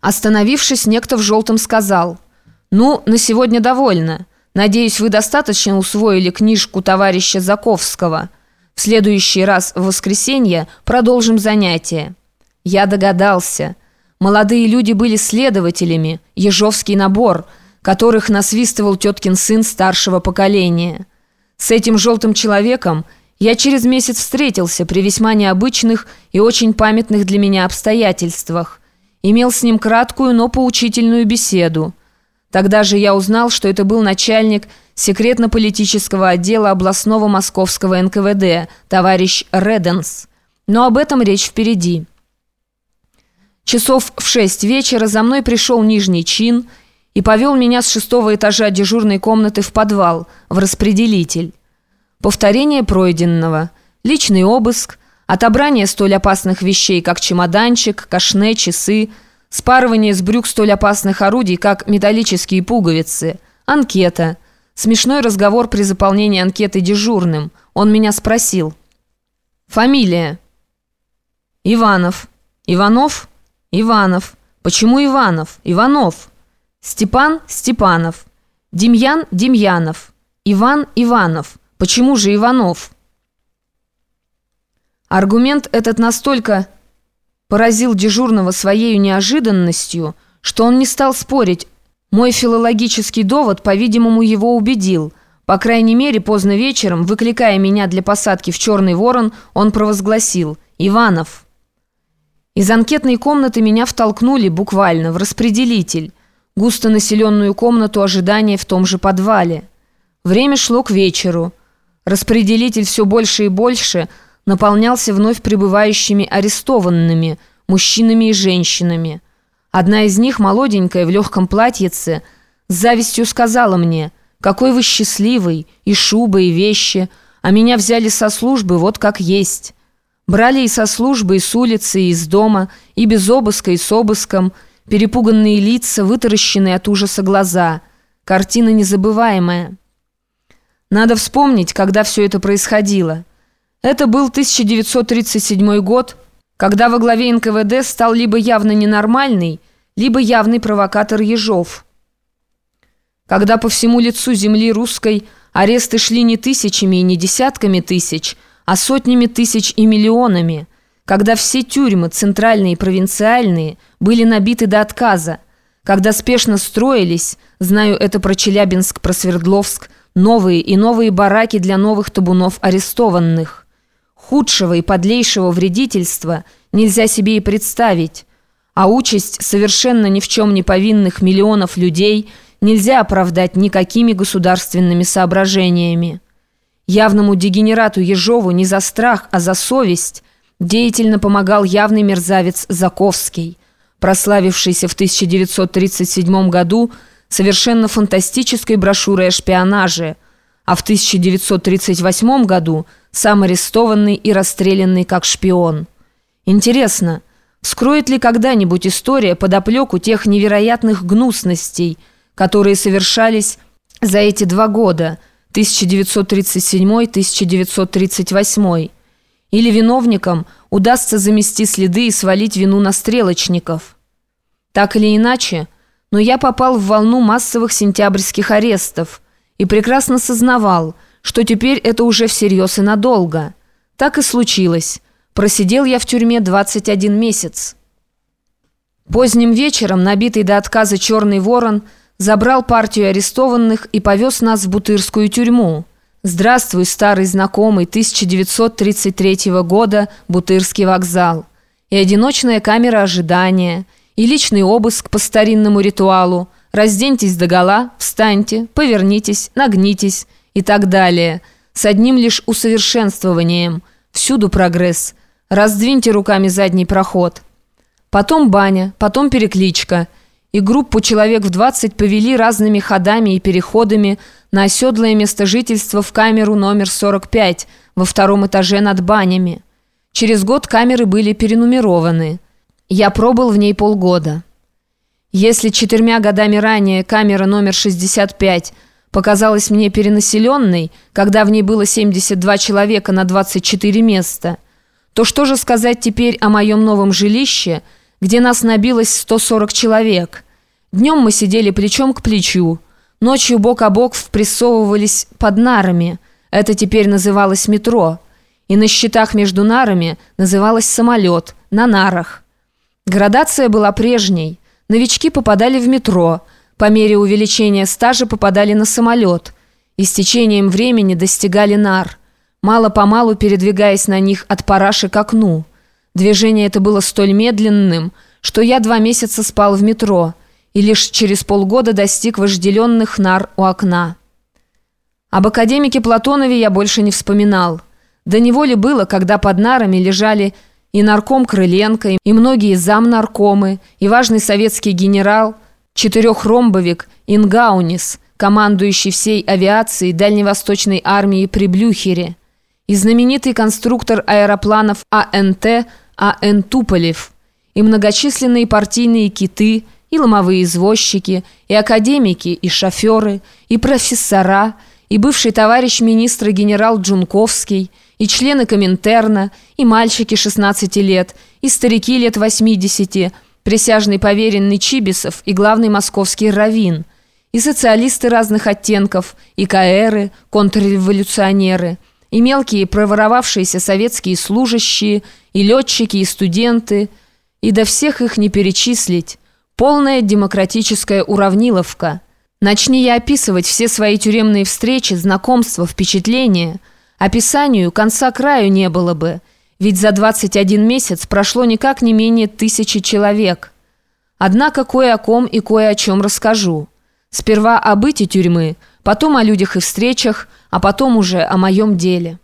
Остановившись, некто в желтом сказал, «Ну, на сегодня довольно. Надеюсь, вы достаточно усвоили книжку товарища Заковского. В следующий раз в воскресенье продолжим занятие». Я догадался. Молодые люди были следователями, ежовский набор, которых насвистывал теткин сын старшего поколения. С этим желтым человеком я через месяц встретился при весьма необычных и очень памятных для меня обстоятельствах – имел с ним краткую, но поучительную беседу. Тогда же я узнал, что это был начальник секретно-политического отдела областного московского НКВД, товарищ Реденс. Но об этом речь впереди. Часов в шесть вечера за мной пришел нижний чин и повел меня с шестого этажа дежурной комнаты в подвал, в распределитель. Повторение пройденного, личный обыск – Отобрание столь опасных вещей, как чемоданчик, кашне, часы, спарывание с брюк столь опасных орудий, как металлические пуговицы, анкета, смешной разговор при заполнении анкеты дежурным. Он меня спросил. Фамилия? Иванов. Иванов? Иванов. Почему Иванов? Иванов. Степан Степанов. Демьян Демьянов. Иван Иванов. Почему же Иванов? Аргумент этот настолько поразил дежурного своей неожиданностью, что он не стал спорить. Мой филологический довод, по-видимому, его убедил. По крайней мере, поздно вечером, выкликая меня для посадки в «Черный ворон», он провозгласил «Иванов». Из анкетной комнаты меня втолкнули буквально в распределитель, густонаселенную комнату ожидания в том же подвале. Время шло к вечеру. Распределитель все больше и больше – наполнялся вновь прибывающими арестованными, мужчинами и женщинами. Одна из них, молоденькая, в легком платьице, с завистью сказала мне, «Какой вы счастливый, и шуба, и вещи, а меня взяли со службы вот как есть». Брали и со службы, и с улицы, и из дома, и без обыска, и с обыском, перепуганные лица, вытаращенные от ужаса глаза. Картина незабываемая. Надо вспомнить, когда все это происходило. Это был 1937 год, когда во главе НКВД стал либо явно ненормальный, либо явный провокатор Ежов. Когда по всему лицу земли русской аресты шли не тысячами и не десятками тысяч, а сотнями тысяч и миллионами, когда все тюрьмы, центральные и провинциальные, были набиты до отказа, когда спешно строились, знаю это про Челябинск, про Свердловск, новые и новые бараки для новых табунов арестованных – Худшего и подлейшего вредительства нельзя себе и представить, а участь совершенно ни в чем не повинных миллионов людей нельзя оправдать никакими государственными соображениями. Явному дегенерату Ежову не за страх, а за совесть деятельно помогал явный мерзавец Заковский, прославившийся в 1937 году совершенно фантастической брошюрой о шпионаже, а в 1938 году – сам арестованный и расстрелянный как шпион. Интересно, вскроет ли когда-нибудь история подоплеку тех невероятных гнусностей, которые совершались за эти два года, 1937-1938, или виновникам удастся замести следы и свалить вину на стрелочников. Так или иначе, но я попал в волну массовых сентябрьских арестов и прекрасно сознавал – что теперь это уже всерьез и надолго. Так и случилось. Просидел я в тюрьме 21 месяц. Поздним вечером, набитый до отказа «Черный ворон», забрал партию арестованных и повез нас в Бутырскую тюрьму. Здравствуй, старый знакомый, 1933 года, Бутырский вокзал. И одиночная камера ожидания, и личный обыск по старинному ритуалу. Разденьтесь догола, встаньте, повернитесь, нагнитесь – и так далее, с одним лишь усовершенствованием. Всюду прогресс. Раздвиньте руками задний проход. Потом баня, потом перекличка. И группу человек в 20 повели разными ходами и переходами на оседлое место жительства в камеру номер 45 во втором этаже над банями. Через год камеры были перенумерованы. Я пробыл в ней полгода. Если четырьмя годами ранее камера номер 65 – показалась мне перенаселенной, когда в ней было 72 человека на 24 места, то что же сказать теперь о моем новом жилище, где нас набилось 140 человек. Днем мы сидели плечом к плечу, ночью бок о бок впрессовывались под нарами. Это теперь называлось метро. И на счетах между нарами называлось самолет, на нарах. Градация была прежней. Новички попадали в метро, по мере увеличения стажа попадали на самолет и с течением времени достигали нар, мало-помалу передвигаясь на них от параши к окну. Движение это было столь медленным, что я два месяца спал в метро и лишь через полгода достиг вожделенных нар у окна. Об академике Платонове я больше не вспоминал. До него ли было, когда под нарами лежали и нарком Крыленко, и многие замнаркомы, и важный советский генерал, четырехромбовик Ингаунис, командующий всей авиацией Дальневосточной армии при Блюхере, и знаменитый конструктор аэропланов АНТ А.Н. Туполев, и многочисленные партийные киты, и ломовые извозчики, и академики, и шоферы, и профессора, и бывший товарищ министра генерал Джунковский, и члены Коминтерна, и мальчики 16 лет, и старики лет 80, присяжный поверенный Чибисов и главный московский раввин, и социалисты разных оттенков, и каэры, контрреволюционеры – и мелкие проворовавшиеся советские служащие, и летчики, и студенты, и до всех их не перечислить. Полная демократическая уравниловка. Начни я описывать все свои тюремные встречи, знакомства, впечатления, описанию конца краю не было бы, ведь за 21 месяц прошло никак не менее тысячи человек. Однако кое о ком и кое о чем расскажу. Сперва о быте тюрьмы, потом о людях и встречах, а потом уже о моем деле».